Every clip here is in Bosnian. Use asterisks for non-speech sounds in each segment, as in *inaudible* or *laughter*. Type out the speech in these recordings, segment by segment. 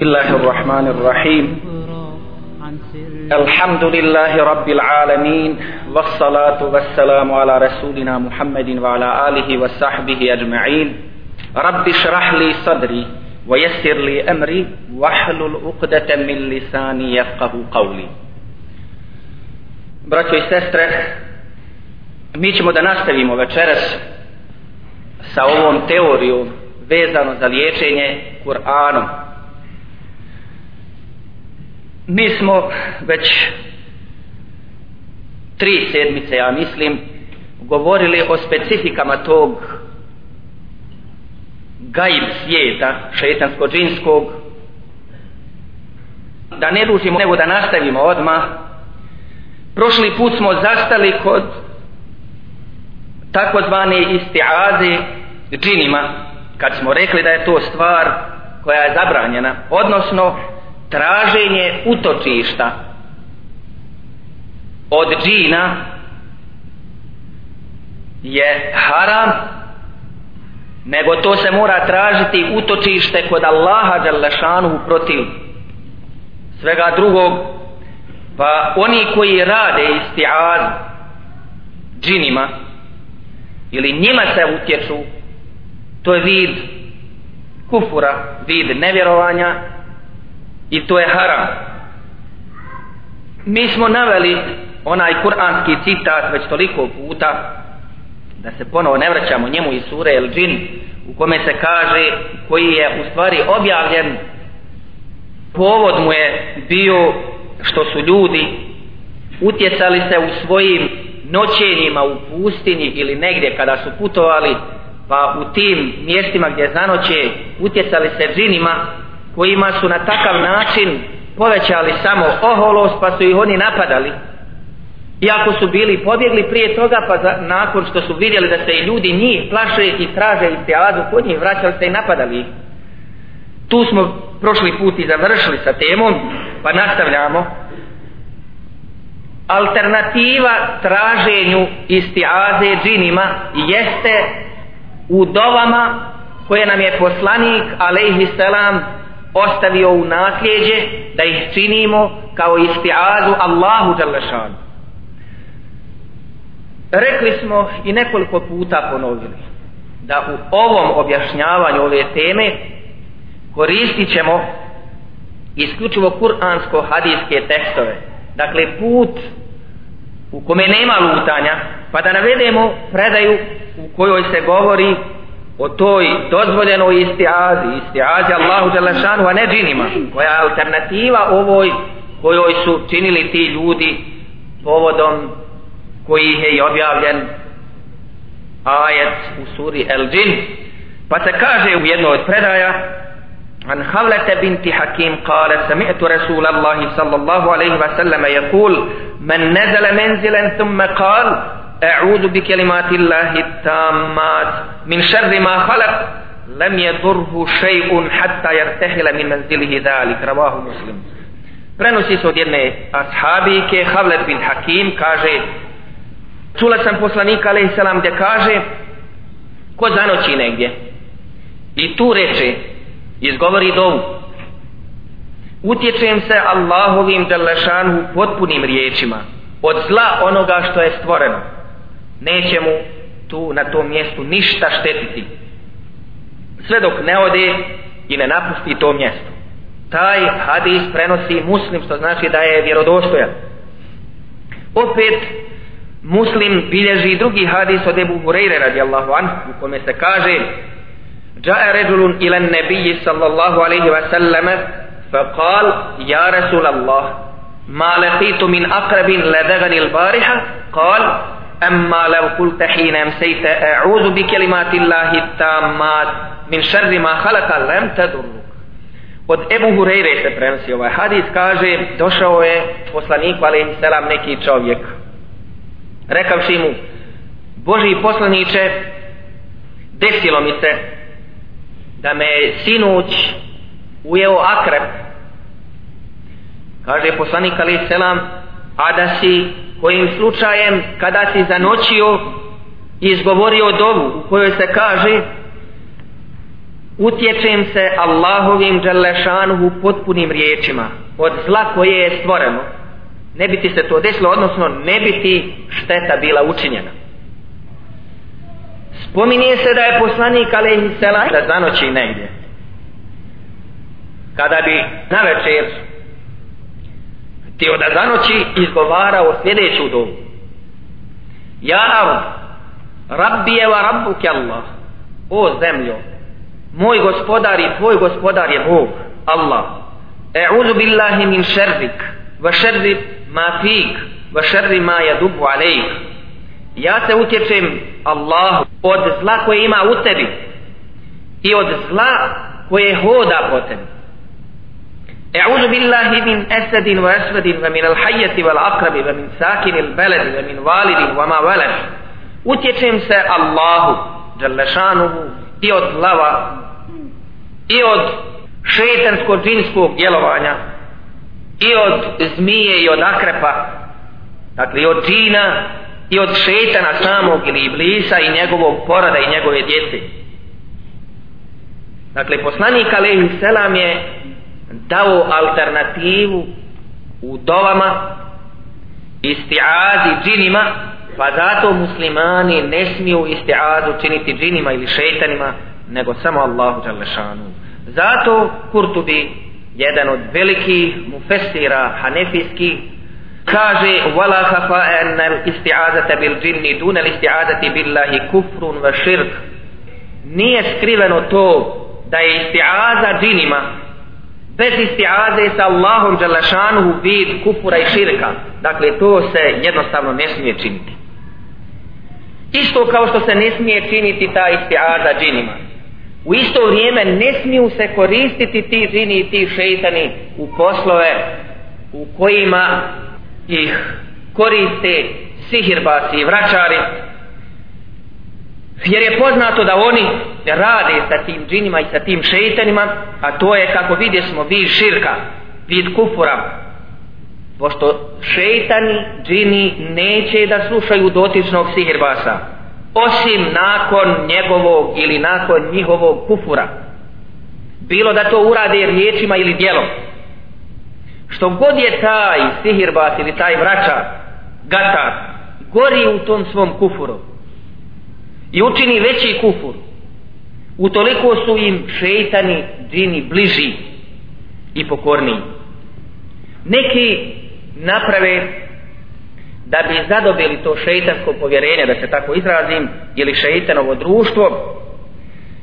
الله الرحمن الرحيم الحمد لله رب العالمين والصلاة والسلام على رسولنا محمد وعلى آله وصحبه أجمعين رب اشرح لي صدري ويسر لي أمري واحلل عقدة من لساني يفقه قولي Braćo i sestre, mi ćemo da nastavimo večeras sa ovom teorijom vezano za liječenje Kur'anom. Mi smo već tri sedmice, ja mislim, govorili o specifikama tog gaib svijeta, šeitansko-džinskog, da ne dužimo nego da nastavimo odmah. Prošli put smo zastali kod takozvane istiaze džinima, kad smo rekli da je to stvar koja je zabranjena, odnosno traženje utočišta od džina je haram nego to se mora tražiti utočište kod Allaha Đalešanu protiv svega drugog. Pa oni koji rade istiaz džinima ili njima se utječu to je vid kufura vid nevjerovanja i to je haram. Mi smo naveli onaj kuranski citat već toliko puta da se ponovo ne vraćamo njemu iz sure El Džin u kome se kaže koji je u stvari objavljen povod mu je bio što su ljudi utjecali se u svojim noćenjima u pustinji ili negdje kada su putovali pa u tim mjestima gdje zanoće utjecali se džinima kojima su na takav način povećali samo oholost pa su ih oni napadali. Iako su bili pobjegli prije toga pa za, nakon što su vidjeli da se i ljudi njih plaše i traže i se kod njih vraćali se i napadali ih. Tu smo prošli put i završili sa temom pa nastavljamo. Alternativa traženju istiaze džinima jeste u dovama koje nam je poslanik alejhi selam ostavio u nasljeđe da ih činimo kao istiazu Allahu Đalešanu. Rekli smo i nekoliko puta ponovili da u ovom objašnjavanju ove teme koristit ćemo isključivo kuransko-hadijske tekstove. Dakle, put u kome nema lutanja, pa da navedemo predaju u kojoj se govori o toj dozvoljenoj istiazi, istiazi Allahu Đelešanu, a ne džinima, koja je alternativa ovoj kojoj su činili ti ljudi povodom koji je i objavljen ajet u suri El Džin. Pa se kaže u jednoj od predaja, An Havlete binti Hakim kale, sami'tu Rasul Allahi sallallahu alaihi wa sallam, je kul, men nezele menzilen thumme kale, أعوذ بكلمات الله التامات من شر ما خلق لم يضره شيء حتى يرتحل من منزله ذلك رواه مسلم prenosi se od jedne ashabike Havlet bin Hakim kaže čula sam poslanika alaih salam gdje kaže ko zanoći negdje i tu reče izgovori dovu utječem se Allahovim delešanu potpunim riječima od zla onoga što je stvoreno neće mu tu na tom mjestu ništa štetiti sve dok ne ode i ne napusti to mjesto taj hadis prenosi muslim što znači da je vjerodostojan opet muslim bilježi drugi hadis od Ebu Hureyre radijallahu anhu u kome se kaže جاء رجل إلى النبي صلى الله عليه وسلم فقال يا رسول الله ما لقيت من أقرب لدغني البارحة قال أما لو قلت حين أمسيت أعوذ بكلمات الله التامات من شر ما خلق لم تضرك Od Ebu Hureyre se prenosi ovaj hadis, kaže, došao je poslaniku, ali selam, neki čovjek. Rekavši mu, Boži poslaniće, desilo mi se da me sinuć ujeo akrep. Kaže poslanik, ali selam, a da si kojim slučajem kada si zanoćio i izgovorio dovu u kojoj se kaže utječem se Allahovim dželešanuhu potpunim riječima od zla koje je stvoreno. Ne bi ti se to desilo odnosno ne bi ti šteta bila učinjena. Spominje se da je poslanik alaihi selam da zanoći negdje. Kada bi na večer te da zanoći izgovarao sljedeću dobu Ja Arab Rabbi je wa rabbuke Allah O zemljo Moj gospodar i tvoj gospodar je Bog Allah. E'udhu billahi min šerrik Va šerri ma fik Va šerri ma jadubu alejk. Ja se utječem Allahu od zla koje ima u tebi i od zla koje hoda po tebi. أعوذ بالله من أسد وأسود ومن الحية والعقرب ومن ساكن البلد ومن والد وما ولد utječem se Allahu Đalešanuhu i od lava i od šetanskog džinskog djelovanja i od zmije i od akrepa dakle i od džina i od šetana samog ili iblisa i njegovog porada i njegove djece dakle poslanik alaihi selam je dao alternativu u dovama istiazi džinima pa zato muslimani ne smiju istiazu činiti džinima ili šeitanima nego samo Allahu Đalešanu zato Kurtubi jedan od velikih mufesira hanefijskih kaže wala khafa an al isti'azata bil jinni dun al isti'azati billahi kufrun wa shirk. Nije skriveno to da je isti'aza džinima bez istiaze sa Allahom Đalašanuhu vid kufura i širka. Dakle to se jednostavno ne smije činiti. Isto kao što se ne smije činiti ta istiaza džinima. U isto vrijeme ne smiju se koristiti ti džini i ti šeitani u poslove u kojima ih koriste sihirbasi i vraćari jer je poznato da oni rade sa tim džinima i sa tim šeitanima a to je kako vidje smo vid širka vid kufura. Pošto šeitani džini neće da slušaju dotičnog sihirbasa osim nakon njegovog ili nakon njihovog kufura. Bilo da to urade riječima ili dijelom što god je taj sihirbas ili taj vraća gatar gori u tom svom kufuru i učini veći kufur. Utoliko su im šeitani džini bliži i pokorniji. Neki naprave da bi zadobili to šeitansko povjerenje da se tako izrazim ili šeitanovo društvo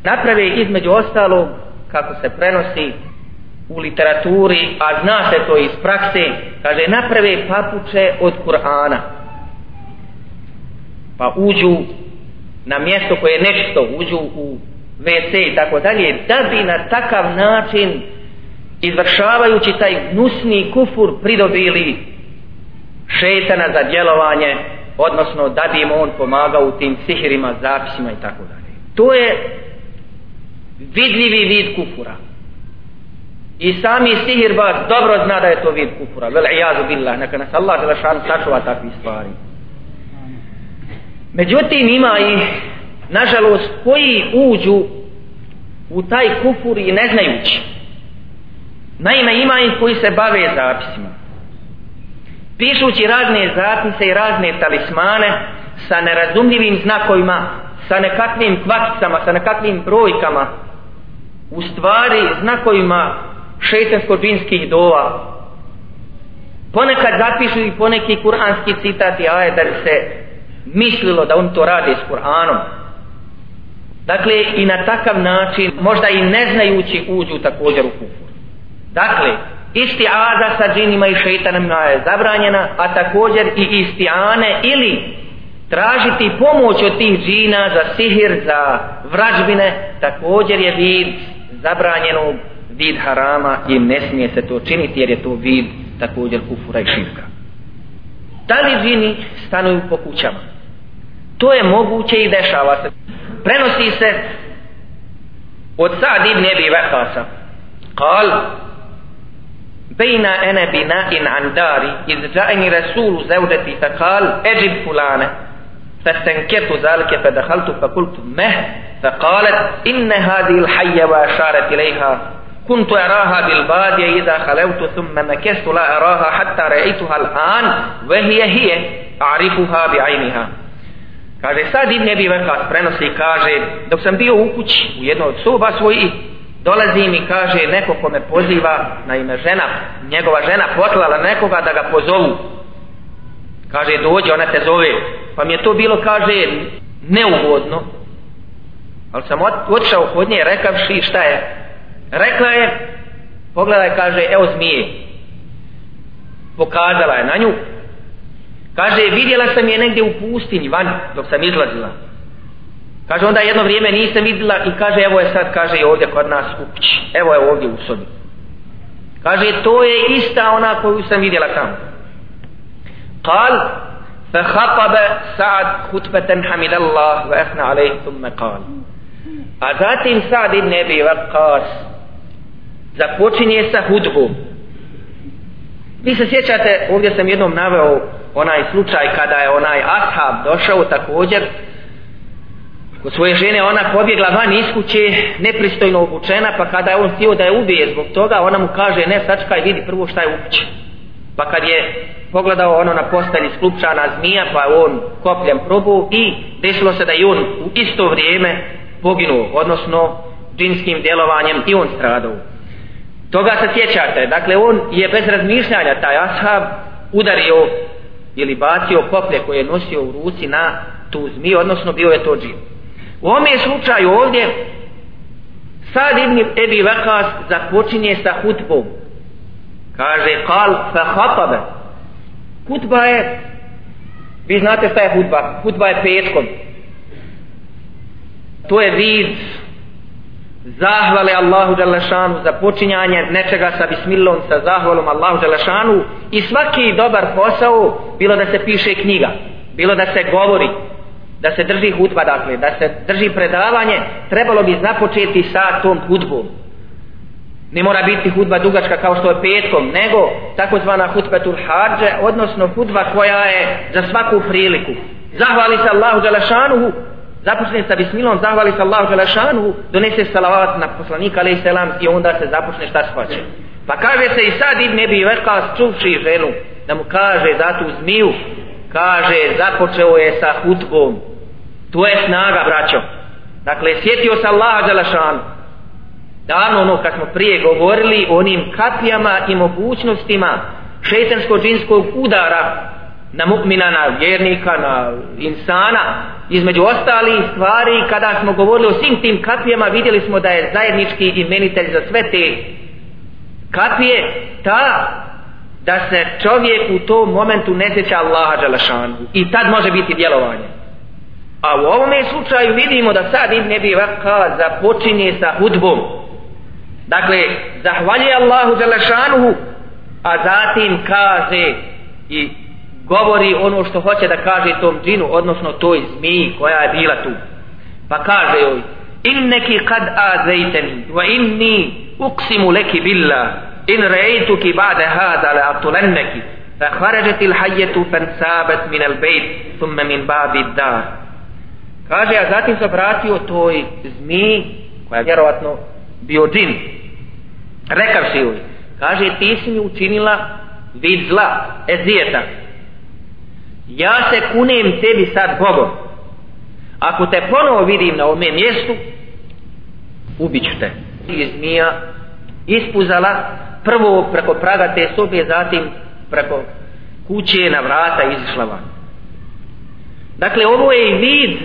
naprave između ostalog kako se prenosi u literaturi a zna se to iz prakse kaže naprave papuče od Kur'ana. Pa uđu na mjesto koje je nešto uđu u WC i tako dalje da bi na takav način izvršavajući taj gnusni kufur pridobili šetana za djelovanje odnosno da bi im on pomagao u tim sihirima, zapisima i tako dalje. To je vidljivi vid kufura. I sami sihirbaz dobro zna da je to vid kufura. Vel ijazu billah neka nas Allah zela sačuva takvi stvari međutim ima i nažalost koji uđu u taj kufur i ne znajući. Naime ima ih koji se bave zapisima. Pišući razne zapise i razne talismane sa nerazumljivim znakovima sa nekakvim kvakicama sa nekakvim brojkama u stvari znakovima šeitansko-džinskih dova. Ponekad zapišu i poneki kuranski citati ajet da se mislilo da on to radi s Kur'anom. Dakle, i na takav način, možda i ne znajući, uđu također u kufur. Dakle, isti aza sa džinima i šeitanima je zabranjena, a također i isti ane ili tražiti pomoć od tih džina za sihir, za vražbine, također je vid zabranjenog vid harama i ne smije se to činiti jer je to vid također kufura i širka. Da li džini stanuju po kućama? To je moguće i dešava se. Prenosi se od Sa'd ibn Abi Waqqasa. Kal بين أنا بناء عن داري إذ جاءني رسول زوجتي فقال أجب فلانة فاستنكرت ذلك فدخلت فقلت مه فقالت إن هذه الحية وأشارت إليها كنت أراها بالبادية إذا خلوت ثم مكثت لا أراها حتى رأيتها الآن وهي هي أعرفها بعينها Kaže, sad Ibn Ebi Vekas prenosi kaže, dok sam bio u kući u jednoj od soba svojih, dolazi mi kaže neko ko me poziva na ime žena, njegova žena poslala nekoga da ga pozovu. Kaže, dođe, ona te zove. Pa mi je to bilo, kaže, neugodno. Ali sam otišao kod nje rekavši šta je. Rekla je, pogledaj, kaže, evo zmije. Pokazala je na nju, Kaže, vidjela sam je negdje u pustinji, van, dok sam izlazila. Kaže, onda jedno vrijeme nisam vidjela i kaže, evo je sad, kaže, ovdje kod nas u kući. Evo je ovdje u sobi. Kaže, to je ista ona koju sam vidjela tamo. Kal, فخطب سعد خطبة حمد الله وأثنى عليه ثم قال A zatim Sa'd ibn Abi Waqqas započinje sa hudbom. Vi se sjećate, ovdje sam jednom naveo onaj slučaj kada je onaj ashab došao također kod svoje žene ona pobjegla van iz kuće nepristojno obučena pa kada je on htio da je ubije zbog toga ona mu kaže ne sačkaj vidi prvo šta je u kući. Pa kad je pogledao ono na postelji sklupčana zmija pa je on kopljem probu i desilo se da je on u isto vrijeme poginuo odnosno džinskim djelovanjem i on stradao. Toga se sjećate. Dakle on je bez razmišljanja taj ashab udario ili bacio koplje koje je nosio u ruci na tu zmiju, odnosno bio je to džin. U ovom slučaju ovdje Sad ibn Ebi Vakas započinje sa hutbom. Kaže, kal fa hatabe. Hutba je, vi znate šta je hutba? Hutba je petkom. To je vid zahvale Allahu Đalešanu za počinjanje nečega sa bismillom, sa zahvalom Allahu Đalešanu i svaki dobar posao, bilo da se piše knjiga, bilo da se govori, da se drži hudba, dakle, da se drži predavanje, trebalo bi započeti sa tom hudbom. Ne mora biti hudba dugačka kao što je petkom, nego takozvana hudbetul hađe, odnosno hudba koja je za svaku priliku. Zahvali se Allahu Đalešanu započne sa bismilom, zahvali se Allahu Želešanu, donese salavat na poslanika, alaih selam, i onda se započne šta se. Pa kaže se i sad Ibn Ebi Vekas, čuvši ženu, da mu kaže za tu zmiju, kaže, započeo je sa hutbom. To je snaga, braćo. Dakle, sjetio se Allaha Želešanu. Davno ono kad smo prije govorili o onim kapijama i mogućnostima šetansko-džinskog udara na mu'mina, na vjernika, na insana, između ostalih stvari, kada smo govorili o svim tim kapijama, vidjeli smo da je zajednički imenitelj za sve te kapije, ta da se čovjek u tom momentu ne sjeća Allaha Đalašanu. I tad može biti djelovanje. A u ovom slučaju vidimo da sad Ibn Ebi Vakka započinje sa hudbom. Dakle, zahvaljuje Allahu Đalašanu, a zatim kaže i govori ono što hoće da kaže tom džinu, odnosno toj zmiji koja je bila tu. Pa kaže joj, inneki kad azejteni, wa inni uksimu leki billa, in rejtuki ba'de hada le atulenneki, fa hvaređeti l'hajjetu fan sabet min al bejt, thumme min ba'di dar. Kaže, a zatim se vratio toj zmiji, koja je vjerovatno bio džin, rekavši joj, kaže, ti si mi učinila vid zla, ezijeta, ja se kunem tebi sad Bogom. Ako te ponovo vidim na ovome mjestu ubiću te. I zmija ispuzala prvo preko praga te sobe zatim preko kuće na vrata izišla van. Dakle ovo je i vid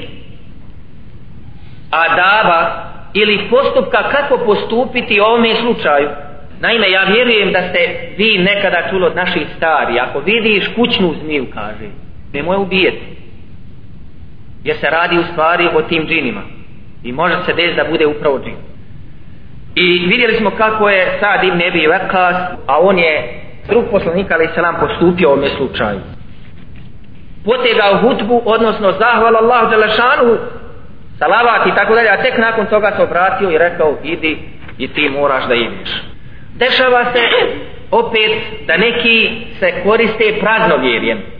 adaba ili postupka kako postupiti u ovome slučaju. Naime, ja vjerujem da ste vi nekada čuli od naših stari. Ako vidiš kućnu zmiju, kaže, nemoj ubijeti jer se radi u stvari o tim džinima. I može se desiti da bude upravo džin. I vidjeli smo kako je sad Ibn Ebi Vekas a on je drug poslanika ali selam postupio u ovome slučaju. Potegao hutbu odnosno zahvala Allahu Đelešanu salavat i tako dalje a tek nakon toga se obratio i rekao idi i ti moraš da ideš. Dešava se opet da neki se koriste praznovjerjem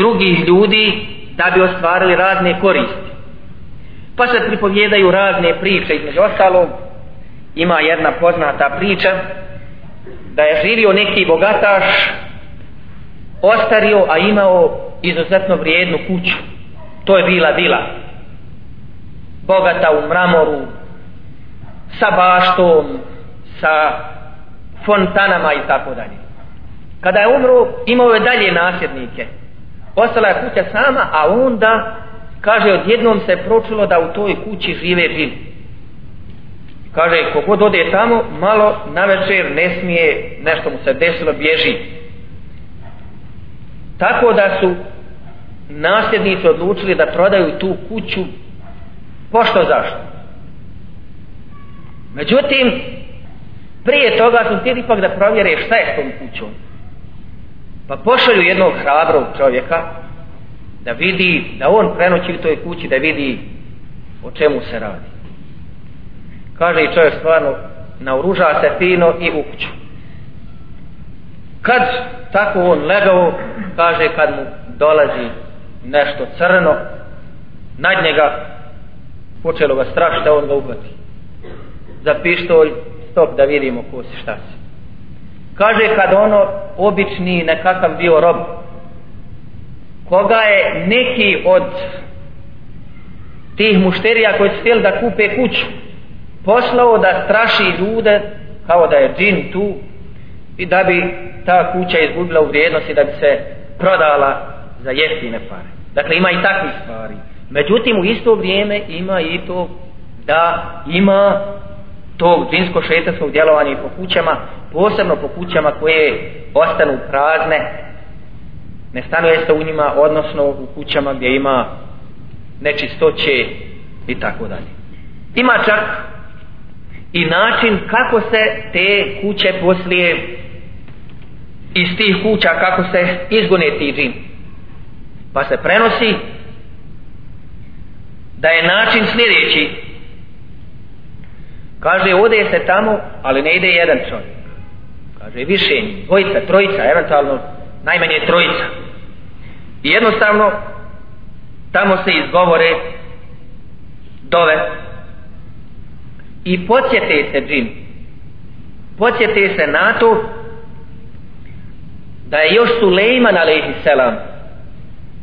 drugih ljudi da bi ostvarili razne koristi. pa se pripovjedaju razne priče između ostalog ima jedna poznata priča da je živio neki bogataš ostario a imao izuzetno vrijednu kuću. To je bila vila. Bogata u mramoru sa baštom sa fontanama i tako dalje. Kada je umro imao je dalje nasljednike ostala je kuća sama a onda kaže odjednom se pročulo da u toj kući žive džin. Kaže kogod ode tamo malo na večer ne smije nešto mu se desilo bježi. Tako da su nasljednici odlučili da prodaju tu kuću pošto zašto? Međutim prije toga su htjeli ipak da provjere šta je s tom kućom pa pošalju jednog hrabrog čovjeka da vidi, da on prenoći u toj kući da vidi o čemu se radi. Kaže i čovjek stvarno naoruža se fino i u kuću. Kad tako on legao kaže kad mu dolazi nešto crno nad njega počelo ga strašiti da on ga uhvati. Za pištolj stop da vidimo ko si šta si kaže kad ono obični nekakav bio rob koga je neki od tih mušterija koji su htjeli da kupe kuću poslao da straši ljude kao da je džin tu i da bi ta kuća izgubila u vrijednosti da bi se prodala za jeftine pare. Dakle, ima i takvih stvari. Međutim, u isto vrijeme ima i to da ima tog džinsko šetanskog djelovanja po kućama, posebno po kućama koje ostanu prazne, ne stanuje se u njima, odnosno u kućama gdje ima nečistoće i tako dalje. Ima čak i način kako se te kuće poslije iz tih kuća kako se izgone ti džin. Pa se prenosi da je način sljedeći kaže ode se tamo ali ne ide jedan čovjek. Kaže više dvojica, trojica eventualno najmanje trojica. I jednostavno tamo se izgovore dove i podsjete se džin. Podsjete se na to da je još Sulejman alaihisselam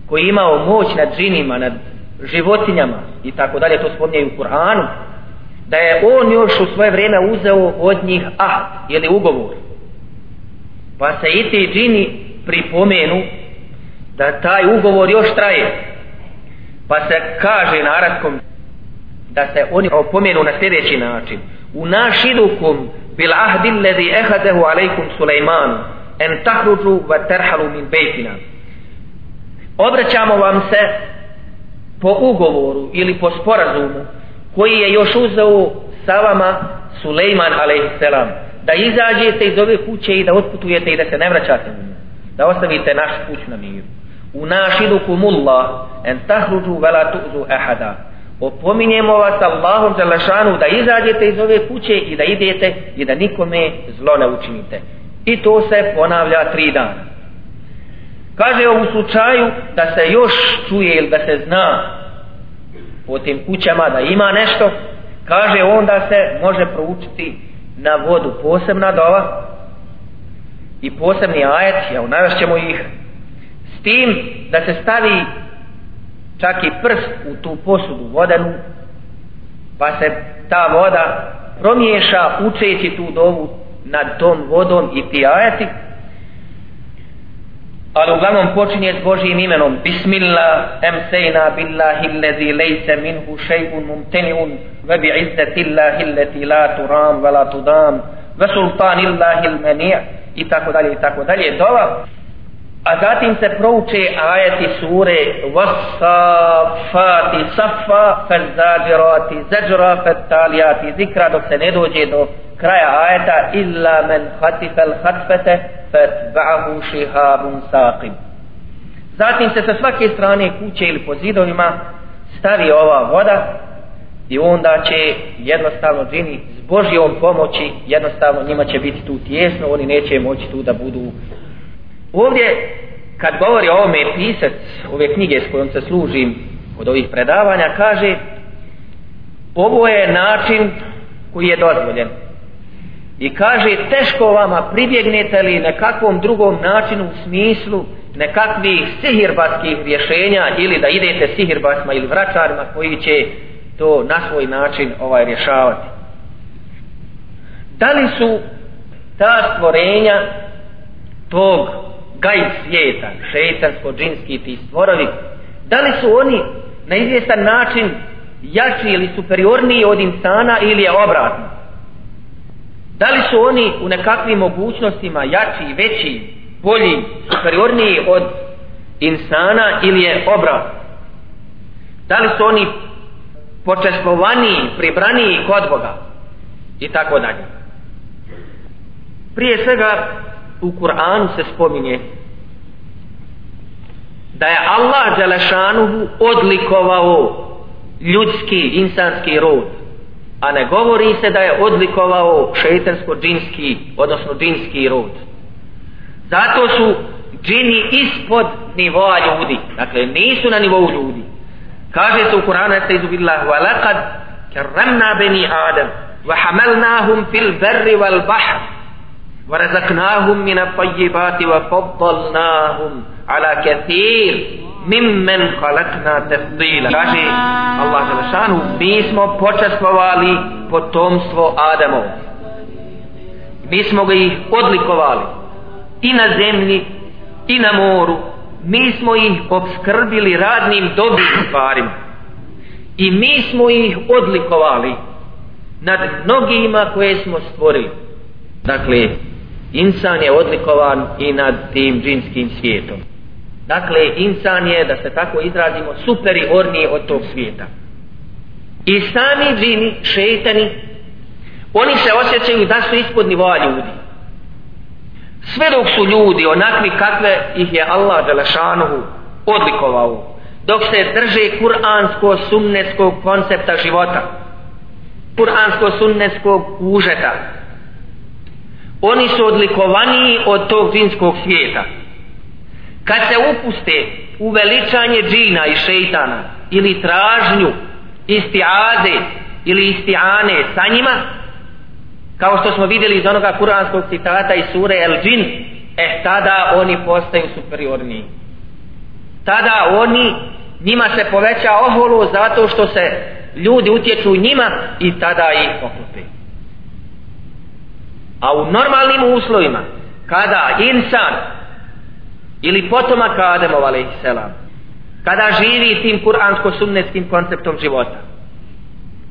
koji imao moć nad džinima nad životinjama i tako dalje to spomnije u Kur'anu da je on još u svoje vrijeme uzeo od njih ah, ili ugovor? Pa se i ti džini pripomenu da taj ugovor još traje. Pa se kaže na arabskom da se oni opomenu na sljedeći način. U našidukum bil ahdi ledi ehadehu alejkum Sulejmanu en tahruđu va terhalu min bejtina. Obraćamo vam se po ugovoru ili po sporazumu koji je još uzeo sa vama Sulejman a.s. da izađete iz ove kuće i da otputujete i da se ne vraćate u da ostavite naš kuć na miru. U našidu kumullah en tahruđu vela tu'zu ahada. Opominjemo vas Allahom Đalešanu da izađete iz ove kuće i da idete i da nikome zlo ne učinite. I to se ponavlja tri dana. Kaže u slučaju da se još čuje ili da se zna po tim kućama da ima nešto kaže onda se može proučiti na vodu posebna dova i posebni ajet ja navešćemo ih s tim da se stavi čak i prst u tu posudu vodenu pa se ta voda promiješa učeći tu dovu nad tom vodom i ti ajeti ali uglavnom počinje s Božijim imenom. Bismillah emsejna billahi lezi lejse minhu šejun mumteniun ve bi izzetillahi leti la turam ve la tudam ve sultanillahi lmenija i tako dalje i tako dalje. Dova. A zatim se prouče ajeti sure Vasafati safa fazzadirati zajra fattalijati zikra dok se ne dođe do kraja ajeta illa men hatifel hatfete فَتْبَعَهُ شِهَابٌ سَاقِبٌ. Zatim se sa svake strane kuće ili po zidovima stavi ova voda i onda će jednostavno džini s Božijom pomoći jednostavno njima će biti tu tjesno oni neće moći tu da budu. Ovdje kad govori o ovome pisac ove knjige s kojom se služim od ovih predavanja kaže ovo je način koji je dozvoljen i kaže teško vama pribjegnete li nekakvom drugom načinu u smislu nekakvih sihirbatskih rješenja ili da idete sihirbatima ili vraćarima koji će to na svoj način ovaj rješavati. Da li su ta stvorenja tog gaj svijeta šeitansko džinski ti stvorovi da li su oni na izvjestan način jači ili superiorniji od insana ili je obratno? Da li su oni u nekakvim mogućnostima jači, veći, bolji, superiorniji od insana ili je obratno da li su oni počestvovaniji, pribraniji kod Boga? I tako dalje. Prije svega u Kur'anu se spominje da je Allah Đelešanuhu odlikovao ljudski, insanski rod a ne govori se da je odlikovao šeitansko-džinski odnosno džinski rod zato su džini ispod nivoa ljudi dakle nisu na nivou ljudi kaže se u Kur'anu jeste izubillah wa laqad karramna beni Adam wa hamalnahum fil berri wal bahr ورزقناهم من الطيبات وفضلناهم على كثير mimmen khalakna tefdila kaže Allah Želešanu mi smo počastvovali potomstvo Adamov. Mi smo ga ih odlikovali i na zemlji i na moru. Mi smo ih obskrbili radnim dobrim stvarima. I mi smo ih odlikovali nad mnogima koje smo stvorili. Dakle insan je odlikovan i nad tim džinskim svijetom. Dakle, insan je, da se tako izrazimo, superiorniji od tog svijeta. I sami džini, šeitani, oni se osjećaju da su ispod nivoa ljudi. Sve dok su ljudi onakvi kakve ih je Allah Đelešanuhu odlikovao, dok se drže kuransko-sunneskog koncepta života, kuransko-sunneskog užeta, oni su odlikovaniji od tog džinskog svijeta kad se upuste u veličanje džina i šeitana ili tražnju istiade ili istiane sa njima kao što smo vidjeli iz onoga kuranskog citata iz sure El Džin eh tada oni postaju superiorniji tada oni njima se poveća oholu zato što se ljudi utječu njima i tada ih poklope a u normalnim uslovima kada insan ili potomak Ademov alaihisselam kada živi tim kuransko-sunnetskim konceptom života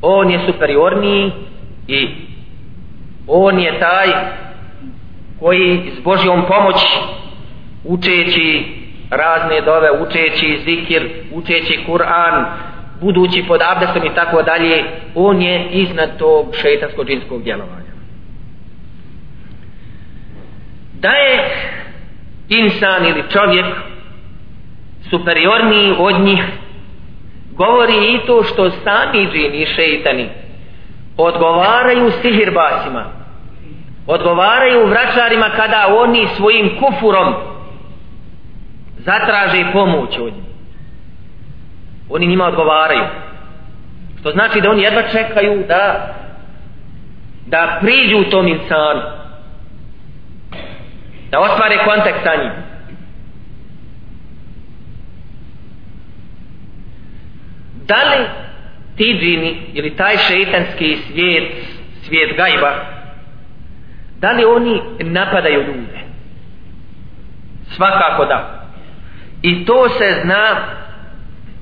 on je superiorniji i on je taj koji s Božjom pomoć učeći razne dove, učeći zikir, učeći Kur'an, budući pod abdestom i tako dalje, on je iznad tog šeitansko-džinskog djelovanja. Da je insan ili čovjek superiorniji od njih govori i to što sami džini i šeitani odgovaraju sihirbasima odgovaraju vračarima kada oni svojim kufurom zatraže pomoć od njih. Oni njima odgovaraju. Što znači da oni jedva čekaju da da priđu tom insanu da ostvare kontakt sa njim. Da li ti džini ili taj šeitanski svijet svijet gajba da li oni napadaju ljude? Svakako da. I to se zna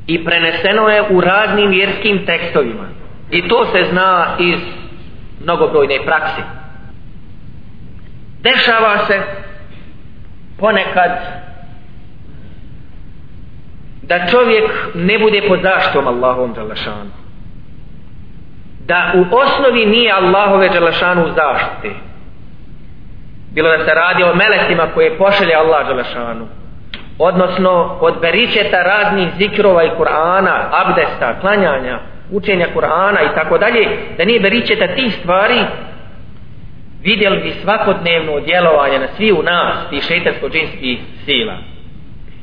i preneseno je u raznim vjerskim tekstovima. I to se zna iz mnogobrojne prakse. Dešava se ponekad da čovjek ne bude pod zaštom Allahom Đalašanu da u osnovi nije Allahove Đalašanu zaštite bilo da se radi o melestima koje pošelje Allah Đalašanu odnosno od beričeta raznih zikrova i Kur'ana abdesta, klanjanja učenja Kur'ana i tako dalje da nije beričeta tih stvari vidjeli bi svakodnevno djelovanje na svi u nas tih šeitansko-džinskih sila.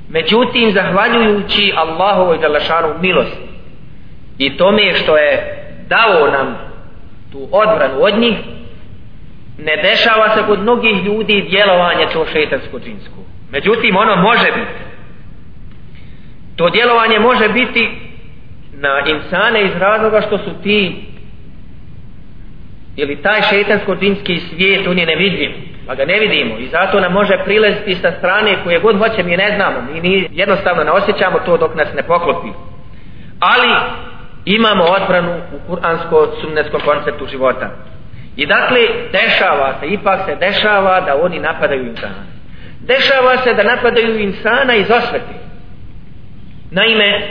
Međutim, zahvaljujući Allahovoj Đalašanu milosti i tome što je dao nam tu odbranu od njih ne dešava se kod mnogih ljudi djelovanje to šeitansko-džinsko. međutim ono može biti to djelovanje može biti na insane iz razloga što su ti ili taj šetansko džinski svijet on je nevidljiv pa ga ne vidimo. I zato nam može prileziti sa strane koje god hoće mi ne znamo. Mi ni jednostavno ne osjećamo to dok nas ne poklopi. Ali imamo odbranu u kuransko-sunnetskom konceptu života. I dakle dešava se ipak se dešava da oni napadaju insana. Dešava se da napadaju insana iz osveti naime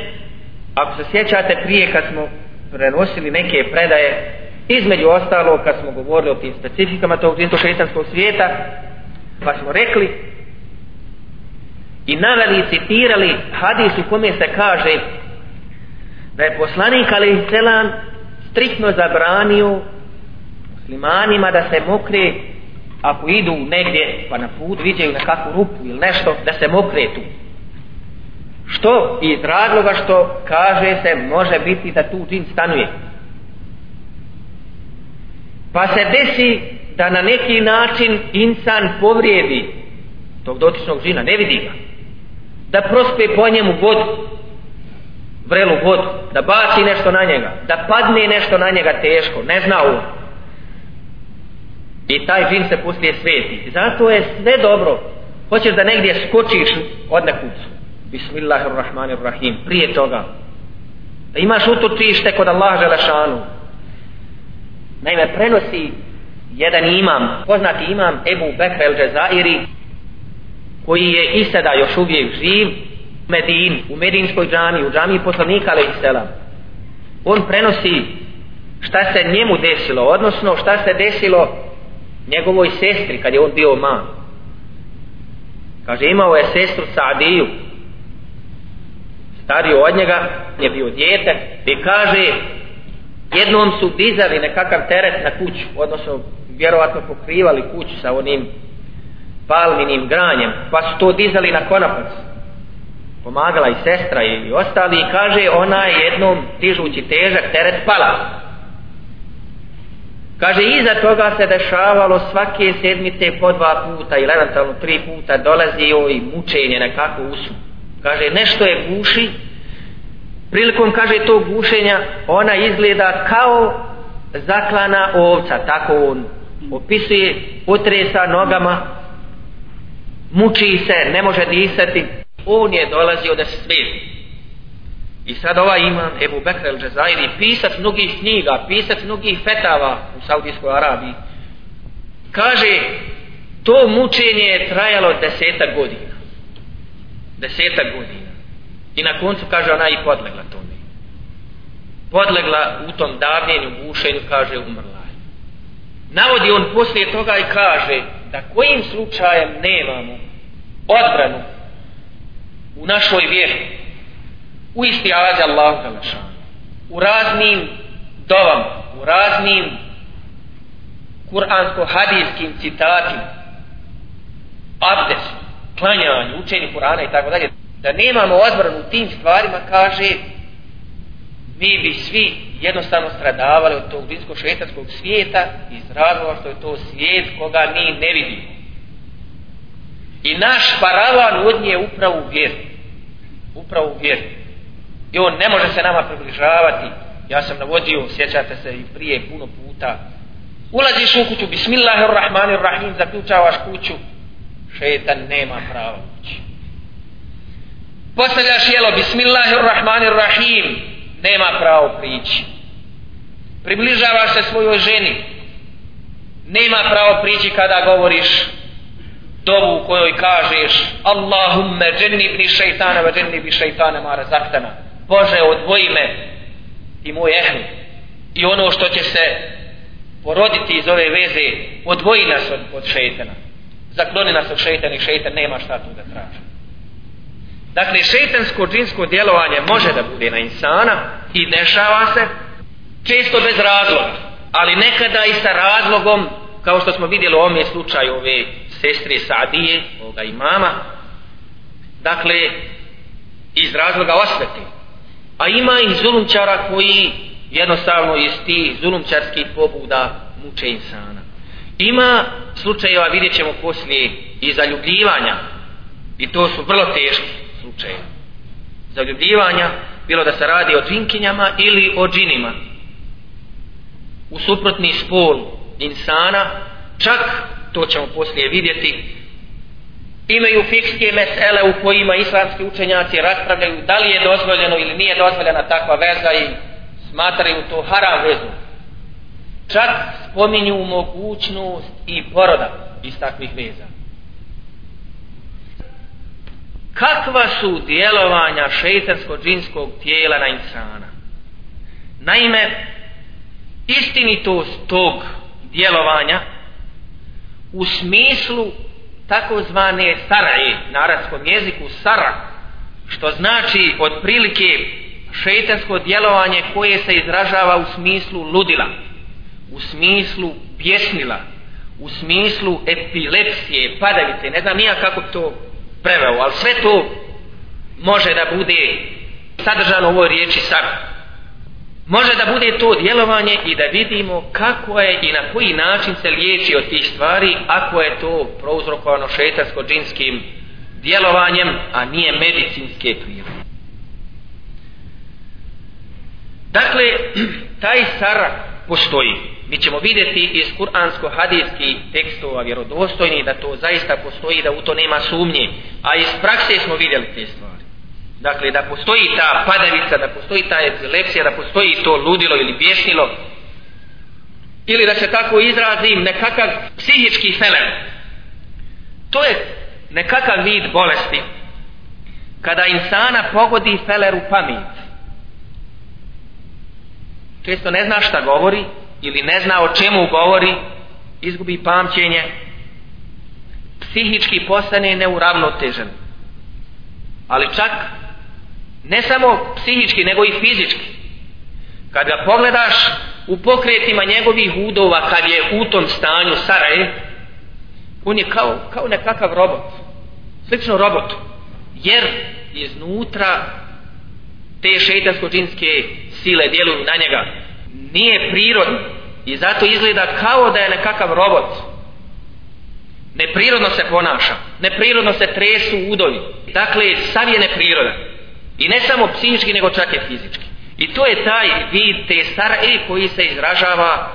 ako se sjećate prije kad smo prenosili neke predaje između ostalo kad smo govorili o tim specifikama tog džinsko-šeitanskog svijeta pa smo rekli i naveli i citirali hadis u kome se kaže da je poslanik ali selam striktno zabranio muslimanima da se mokre ako idu negdje pa na put viđaju nekakvu rupu ili nešto da se mokre tu. Što? Iz razloga što kaže se može biti da tu džin stanuje pa se desi da na neki način insan povrijedi tog dotičnog žina, ne vidi ga da prospe po njemu vodu vrelu vodu da baci nešto na njega da padne nešto na njega teško ne zna on. I taj džin se poslije sveti. Zato je sve dobro. Hoćeš da negdje skočiš od nekud? Bismillahirrahmanirrahim. Prije toga. Da imaš utočište kod Allaha Želešanu. Naime, prenosi jedan imam, poznati imam Ebu Bekra el Džezairi, koji je i sada još uvijek živ, Medin, u Medinskoj džami, u džami poslanika, ali selam. On prenosi šta se njemu desilo, odnosno šta se desilo njegovoj sestri kad je on bio man. Kaže, imao je sestru Sadiju, stariju od njega, je bio djete, i kaže, jednom su dizali nekakav teret na kuću, odnosno vjerovatno pokrivali kuću sa onim palminim granjem, pa su to dizali na konopac. Pomagala i sestra i ostali i kaže ona jednom dižući težak teret pala. Kaže, iza toga se dešavalo svake sedmice po dva puta ili eventualno tri puta dolazio i mučenje nekako usu. Kaže, nešto je guši, prilikom kaže to gušenja ona izgleda kao zaklana ovca tako on opisuje potresa nogama muči se ne može disati. On je dolazio da se smiri. I sad ova imam Ebu Bekr el Džazairi pisac mnogih knjiga pisac mnogih fetava u Saudijskoj Arabiji. Kaže to mučenje je trajalo deseta godina. Deseta godina. I na koncu kaže ona i podlegla tome. Podlegla u tom davljenju, bušenju, kaže umrla je. Navodi on poslije toga i kaže da kojim slučajem nemamo odbranu u našoj vjeri u isti alazi Allah u raznim dovam u raznim kuransko-hadijskim citatima abdes, klanjanje, učenje Kurana i tako dalje da nemamo odbranu u tim stvarima, kaže, mi bi svi jednostavno stradavali od tog vinsko šetanskog svijeta iz razloga što je to svijet koga mi ne vidimo. I naš paravan od nje je upravo u vjeru. Upravo u vjeru. I on ne može se nama približavati. Ja sam navodio, sjećate se i prije puno puta. Ulaziš u kuću, bismillahirrahmanirrahim, zaključavaš kuću. Šetan nema pravo postavljaš jelo bismillahirrahmanirrahim. Nema pravo prići približavaš se svojoj ženi. Nema pravo prići kada govoriš dovu u kojoj kažeš Allahumme džennibni šeitana ve džennibni šeitana mara zaktana Bože odvoji me i moj ehl i ono što će se poroditi iz ove veze odvoji nas od, od šeitana. Zakloni nas od šeitana i šeitan nema šta tu da traži. Dakle, šeitansko džinsko djelovanje može da bude na insana i dešava se često bez razloga, ali nekada i sa razlogom, kao što smo vidjeli u ovom slučaju ove sestre Sadije, ovoga imama, dakle, iz razloga osvete. A ima i zulumčara koji jednostavno iz tih zulumčarskih pobuda muče insana. Ima slučajeva, vidjet ćemo poslije, i zaljubljivanja, i to su vrlo teški slučajevi. Zaljubljivanja, bilo da se radi o džinkinjama ili o džinima. U suprotni spol insana, čak, to ćemo poslije vidjeti, imaju fikske mesele u kojima islamski učenjaci raspravljaju da li je dozvoljeno ili nije dozvoljena takva veza i smatraju to haram vezu. Čak spominju mogućnost i poroda iz takvih veza. Kakva su djelovanja šeitansko-džinskog tijela na insana? Naime, istinitost tog djelovanja u smislu takozvane saraje na arabskom jeziku sara što znači otprilike šeitansko djelovanje koje se izražava u smislu ludila u smislu bjesnila u smislu epilepsije padavice ne znam nija kako to preveo ali sve to može da bude sadržano u ovoj riječi sara može da bude to djelovanje i da vidimo kako je i na koji način se liječi od tih stvari ako je to prouzrokovano šetarsko-džinskim djelovanjem a nije medicinske prirode. Dakle *clears throat* taj sara postoji mi ćemo vidjeti iz kuransko-hadijskih tekstova vjerodostojni da to zaista postoji da u to nema sumnje a iz prakse smo vidjeli te stvari Dakle, da postoji ta padavica, da postoji ta epilepsija, da postoji to ludilo ili bješnilo, ili da se tako izrazim, nekakav psihički feler. To je nekakav vid bolesti. Kada insana pogodi feler u pamet, često ne zna šta govori, ili ne zna o čemu govori, izgubi pamćenje, psihički postane neuravnotežen. Ali čak ne samo psihički nego i fizički. Kad ga pogledaš u pokretima njegovih udova kad je u tom stanju Saraje on je kao, kao nekakav robot. Slično robot jer iznutra te šeitansko-džinske sile djeluju na njega nije prirodno. I zato izgleda kao da je nekakav robot. Neprirodno se ponaša. Neprirodno se tresu udovi dakle sav je neprirodan. I ne samo psihički, nego čak i fizički. I to je taj vid te stara i koji se izražava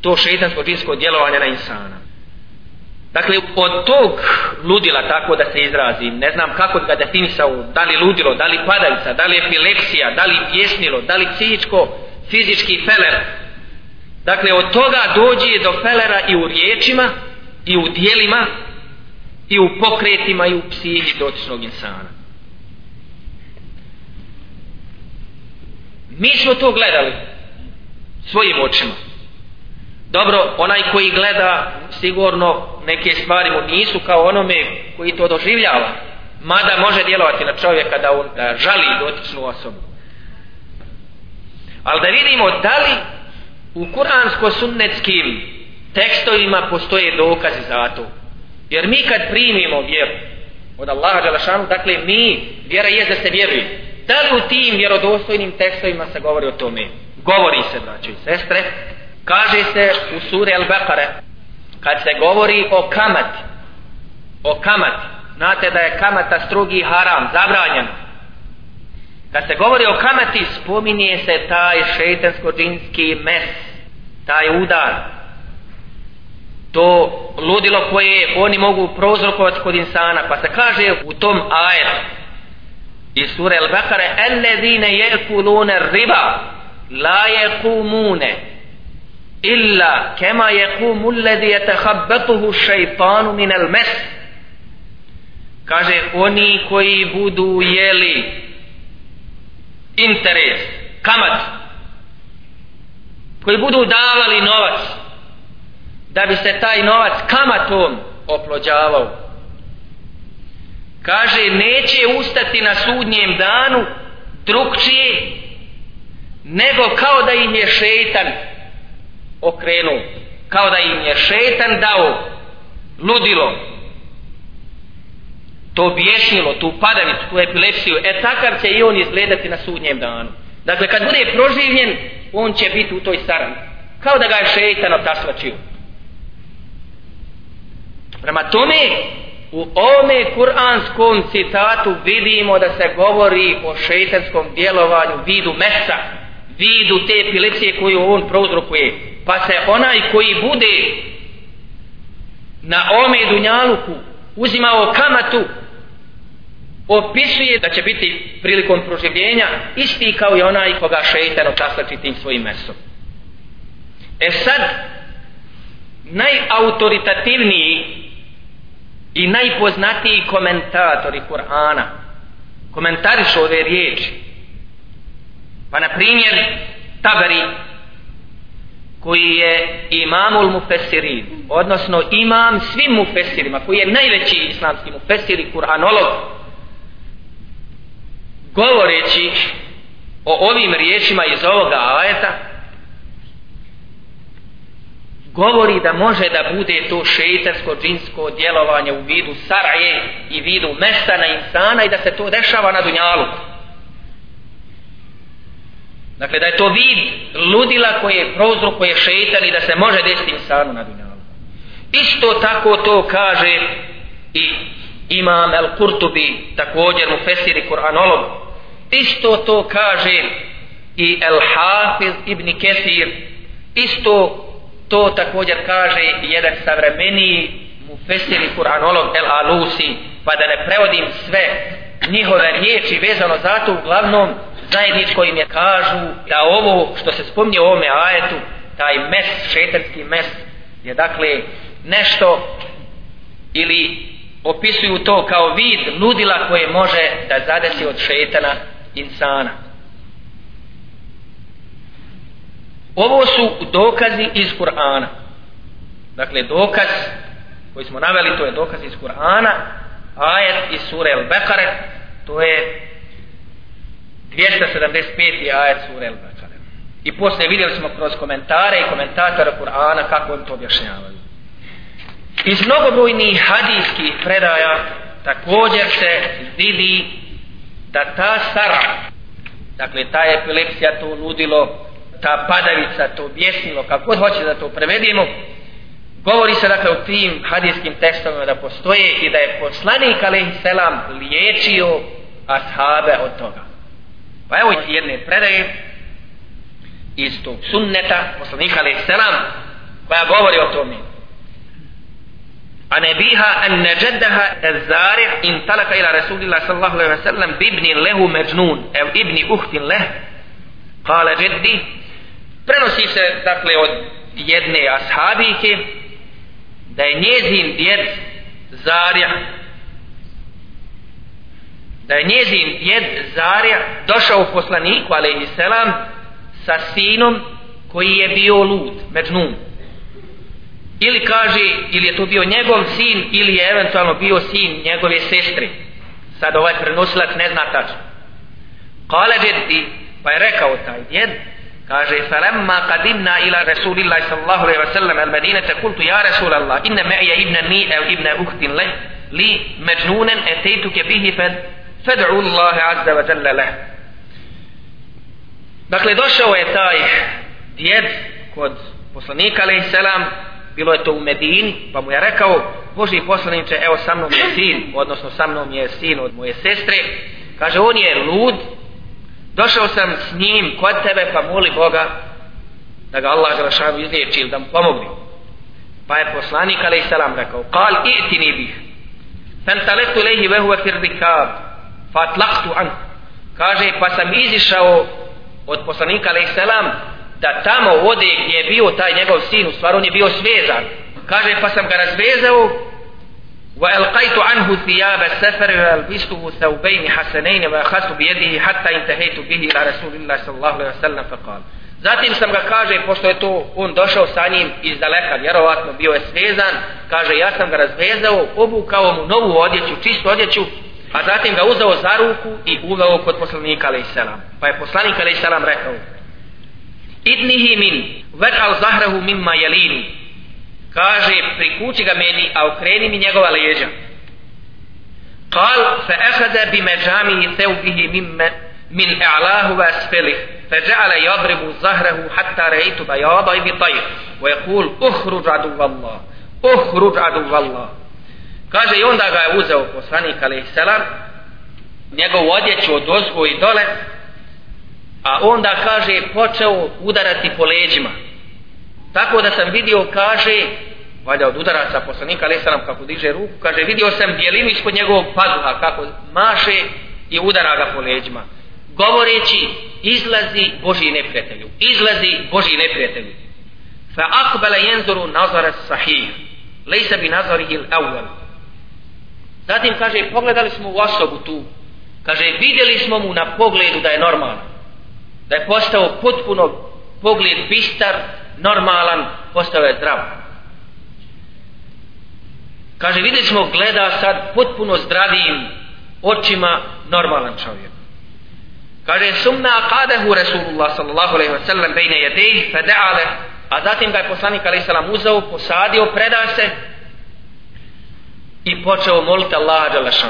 to šeitansko džinsko djelovanje na insana. Dakle, od tog ludila, tako da se izrazim, ne znam kako ga definisao, da li ludilo, da li padavica, da li epilepsija, da li pjesnilo, da li psihičko, fizički feler. Dakle, od toga dođe do felera i u riječima, i u dijelima, i u pokretima, i u psihi dotičnog insana. Mi smo to gledali svojim očima. Dobro, onaj koji gleda sigurno neke stvari mu nisu kao onome koji to doživljava. Mada može djelovati na čovjeka da on da žali dotičnu osobu. Ali da vidimo da li u kuransko-sunnetskim tekstovima postoje dokazi za to. Jer mi kad primimo vjeru od Allaha Đalašanu, dakle mi, vjera je da se vjeruje. Da li u tim vjerodostojnim tekstovima se govori o tome? Govori se, braćo i sestre. Kaže se u suri Al-Baqare, kad se govori o kamati, o kamati, znate da je kamata strugi haram, zabranjeno, Kad se govori o kamati, spominje se taj šeitansko-džinski mes, taj udar, to ludilo koje oni mogu prozrokovati kod insana, pa se kaže u tom ajetu, iz sure Al-Bakare Ellezine jekulune riba la jekumune illa kema jekumu ledi yatakhabbathu ash-shaytanu min kaže oni koji budu jeli interes kamat koji budu davali novac da bi se taj novac kamatom oplođavao. Kaže neće ustati na sudnjem danu drugčije nego kao da im je šeitan okrenuo kao da im je šeitan dao ludilo to bješnilo, tu padavicu, tu epilepsiju, e takav će i on izgledati na sudnjem danu. Dakle, kad bude proživljen, on će biti u toj sarani. Kao da ga je šeitan otaslačio. Prema tome, u ovome kuranskom citatu vidimo da se govori o šeitanskom djelovanju, vidu mesa, vidu te epilepsije koju on prouzrokuje. Pa se onaj koji bude na ome dunjaluku uzimao kamatu opisuje da će biti prilikom proživljenja isti kao i onaj koga šeitan otaslači tim svojim mesom. E sad, najautoritativniji i najpoznatiji komentatori Kur'ana komentarišu ove riječi. Pa na primjer, Tabari koji je imamul mufesirin, odnosno imam svim mufesirima, koji je najveći islamski mufesir i kuranolog, govoreći o ovim riječima iz ovoga ajeta, govori da može da bude to šeitarsko džinsko djelovanje u vidu saraje i vidu mesta na insana i da se to dešava na dunjalu. Dakle, da je to vid ludila koje prouzrokuje šeitan i da se može desiti insanu na dunjalu. Isto tako to kaže i imam El Kurtubi, također mu fesiri Kur'anologu Isto to kaže i El Hafiz ibn Kesir. Isto to također kaže jedan savremeniji mu fesiri Kur'anolog El Alusi. Pa da ne prevodim sve njihove riječi vezano za to uglavnom zajedničko im je kažu da ovo što se spomnije u ovome ajetu, taj mes, šetanski mes, je dakle nešto ili opisuju to kao vid ludila koje može da zadesi od šetana insana. Ovo su dokazi iz Kur'ana. Dakle, dokaz koji smo naveli, to je dokaz iz Kur'ana, ajet iz sure Al-Bekare, to je 275. ajet sure Al-Bekare. I posle vidjeli smo kroz komentare i komentatora Kur'ana kako on to objašnjavaju. Iz mnogobrojnih hadijskih predaja također se vidi da ta sara, dakle ta epilepsija, to ludilo, ta padavica, to bjesnilo, kako god hoće da to prevedimo, govori se dakle u tim hadijskim tekstovima da postoje i da je poslanik alaihi selam liječio ashabe od toga. Pa evo jedne predaje iz tog sunneta poslanika alaihi selam koja govori o tome. عن أبيها أن جدها الزارع انطلق in رسول ila صلى sallallahu عليه wa sallam له مجنون أو ابن ibni له قال جدي prenosi se dakle od jedne ashabike da je njezin djed Zarija da je njezin djed Zarija došao u poslaniku alaihi selam sa sinom koji je bio lud, međnun Ili kaže, ili je to bio njegov sin, ili je eventualno bio sin njegove sestre. Sad ovaj prenosilac ne zna tačno. Kale djeddi, pa je rekao taj djed, kaže, falemma kadimna ila Rasulillahi sallallahu alaihi wa sallam al medinete, kultu ja Rasulallah, inne me'ija ibne ni ev ibne uhtin leh, li međnunen etejtuke bihi fed fed'u Allahe azza wa jalla leh dakle došao je taj djed kod poslanika alaihi salam, bilo je to u Medini pa mu je rekao Boži poslaniče evo sa mnom je sin odnosno sa mnom je sin od moje sestre. Kaže on je lud. Došao sam s njim kod tebe pa moli Boga da ga Allah Želešanu izliječi ili da mu pomogne. pa je poslanik alaih selam rekao kal i'tini bih. Fentaletu lehi vehu firdikab fatlaktu an kaže pa sam izišao od poslanika alejhi selam da tamo ode gdje je bio taj njegov sin u stvari on je bio svezan. Kaže pa sam ga razvezao wa alqaitu anhu thiyab as-safar wa albistuhu thawbayn hasanayn wa akhadtu bi yadihi hatta intahaytu bihi ila rasulillahi sallallahu alaihi wasallam. Fa qala. Zatim sam ga kaže, pošto je to on došao sa njim iz daleka, vjerovatno bio je svezan, kaže ja sam ga razvezao, obukao mu novu odjeću, čistu odjeću, a zatim ga uzeo za ruku i uveo kod poslanika alaih. Pa je poslanik alaih rekao Idnihi min, ved al zahrahu mimma jelini. Kaže, prikući ga meni, a okreni mi njegova leđa. Kal, fe ehada bi međamihi theubihi mimme, min i'lahu va asfelih. فجعل يضرب ظهره حتى رأيت بياض بطير ويقول اخرج عدو الله اخرج عدو الله kaže i onda ga je uzeo poslanik alaih selam njegov odjeću od ozgo i dole a onda kaže počeo udarati po leđima. Tako da sam vidio kaže valjda od udaraca poslanika ali sam kako diže ruku kaže vidio sam bijelinu ispod njegovog pazuha kako maše i udara ga po leđima. Govoreći izlazi Boži neprijatelju izlazi Boži neprijatelju. Fa akbala jenzuru nazara sahih lejsa bi nazari il awal. zatim kaže pogledali smo u osobu tu. Kaže vidjeli smo mu na pogledu da je normalan da je postao potpuno pogled bistar normalan postao je zdrav. Kaže vidjet smo gleda sad potpuno zdravim očima normalan čovjek. Kaže sumna qadahu rasulullah sallallahu alejhi ve sellem bejne yadayhi fedeale, a zatim ga je poslanik alejhi selam uzao, posadio preda se i počeo moliti Allaha dželle Fe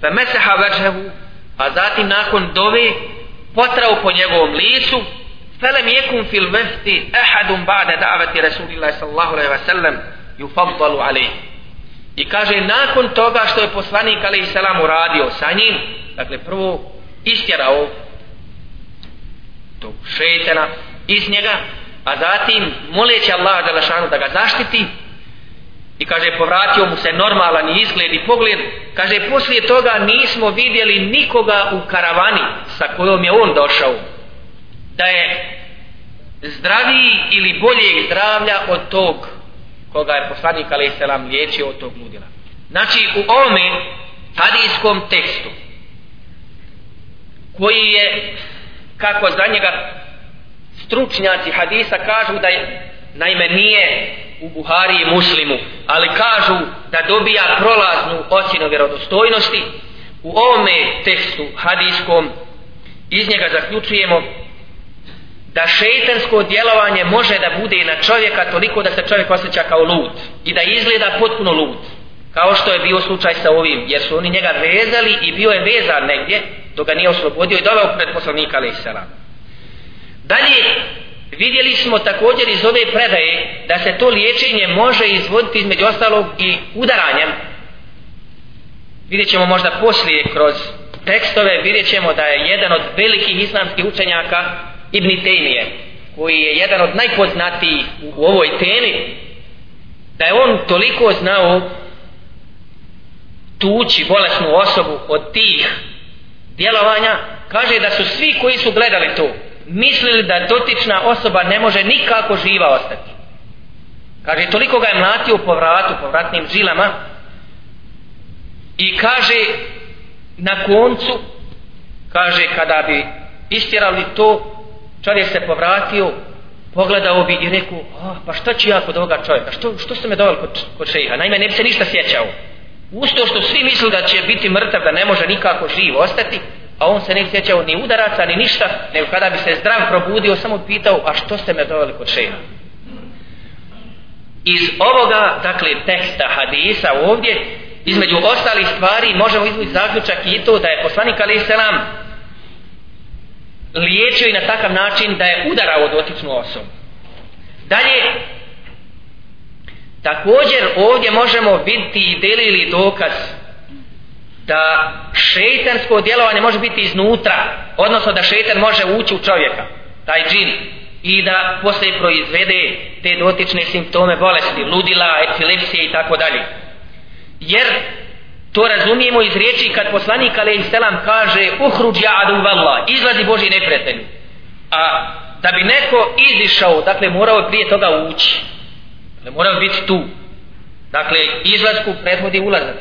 fa masaha wajhahu a zatim nakon dove potrao po njegovom licu felem jekum fil vefti ehadum ba'da da'wati Rasulillah sallallahu alaihi ve sellem yufaddalu alaihi i kaže nakon toga što je poslanik alaihi selam uradio sa njim dakle prvo istjerao tog šejtana iz njega a zatim moleći Allah da ga zaštiti i kaže, povratio mu se normalan izgled i pogled, kaže, poslije toga nismo vidjeli nikoga u karavani sa kojom je on došao, da je zdraviji ili boljeg zdravlja od tog koga je poslanik alaih selam liječio od tog ludila. Znači u ovome hadijskom tekstu koji je kako za njega stručnjaci hadisa kažu da je naime nije u Buhari i Muslimu ali kažu da dobija prolaznu ocjenu vjerodostojnosti. U ovome tekstu hadijskom iz njega zaključujemo da šeitansko djelovanje može da bude i na čovjeka toliko da se čovjek osjeća kao lud i da izgleda potpuno lud kao što je bio slučaj sa ovim jer su oni njega vezali i bio je vezan negdje dok ga nije oslobodio i doveo pred poslanika alaihissala dalje vidjeli smo također iz ove predaje da se to liječenje može izvoditi između ostalog i udaranjem. Vidjet ćemo možda poslije kroz tekstove vidjet ćemo da je jedan od velikih islamskih učenjaka Ibn Tejmije koji je jedan od najpoznatijih u ovoj temi da je on toliko znao tući bolesnu osobu od tih djelovanja kaže da su svi koji su gledali to mislili da dotična osoba ne može nikako živa ostati. Kaže toliko ga je mlatio po vratu po vratnim žilama i kaže na koncu kaže kada bi istjerali to čovjek se povratio pogledao bi i rekao ah, pa šta ću ja kod ovoga čovjeka? Što, što ste me doveli kod, kod šeha? Naime ne bi se ništa sjećao. Usto što svi mislili da će biti mrtav da ne može nikako živ ostati a on se ne sjećao ni udaraca ni ništa nego kada bi se zdrav probudio samo pitao a što ste me doveli kod šeha iz ovoga dakle teksta hadisa ovdje između ostalih stvari možemo izvući zaključak i to da je poslanik alaih selam liječio i na takav način da je udarao dotičnu osobu. Dalje, također ovdje možemo vidjeti i delili dokaz da šeitansko djelovanje može biti iznutra, odnosno da šeitan može ući u čovjeka, taj džin, i da poslije proizvede te dotične simptome bolesti, ludila, epilepsije i tako dalje. Jer To razumijemo iz riječi kad poslanik alejhi selam kaže uhruđ ja adu valla, izlazi Boži neprijatelj. A da bi neko izišao, dakle morao je prije toga ući. Dakle morao biti tu. Dakle izlasku prethodi ulazak.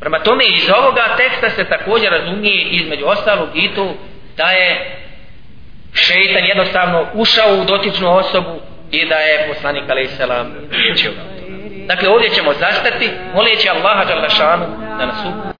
Prema tome iz ovoga teksta se također razumije između ostalog i to da je šeitan jednostavno ušao u dotičnu osobu i da je poslanik alejhi selam liječio. Dakle, ovdje ćemo zastati, moleći Allaha Đalešanu da nas